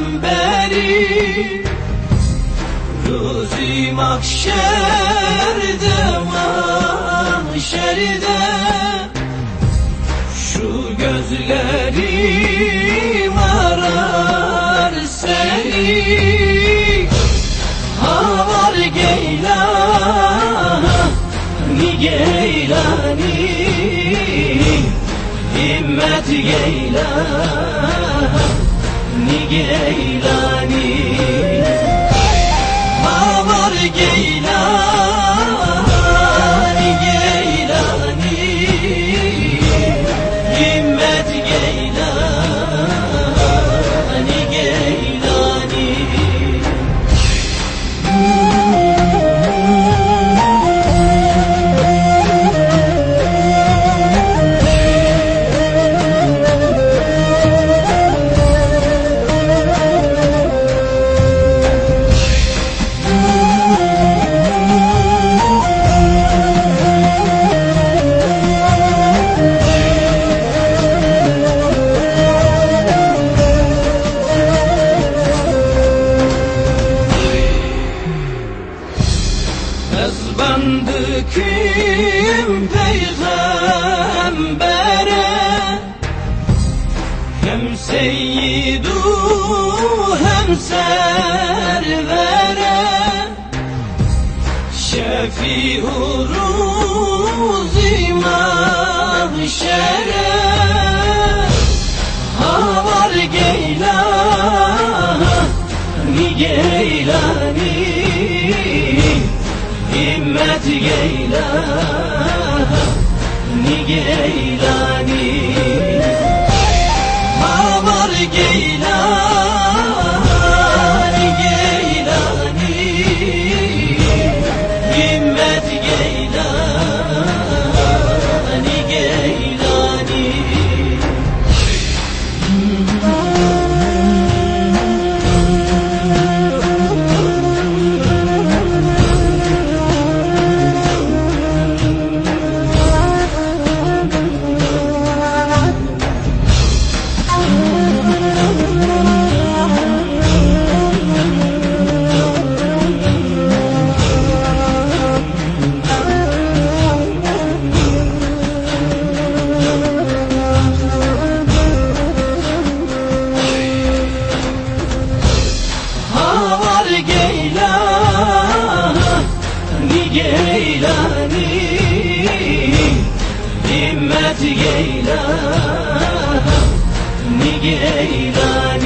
peygamberi Ruzi mahşerde mahşerde Şu gözlerim arar seni. Havar geylani geylani Himmet geylani geylani Havar kim peygambere? Hem seyyidu hem servere. Şefi'u ruzi mahşere. Havar geylani geylani Himmet geylani geylani Himmet geylani geylani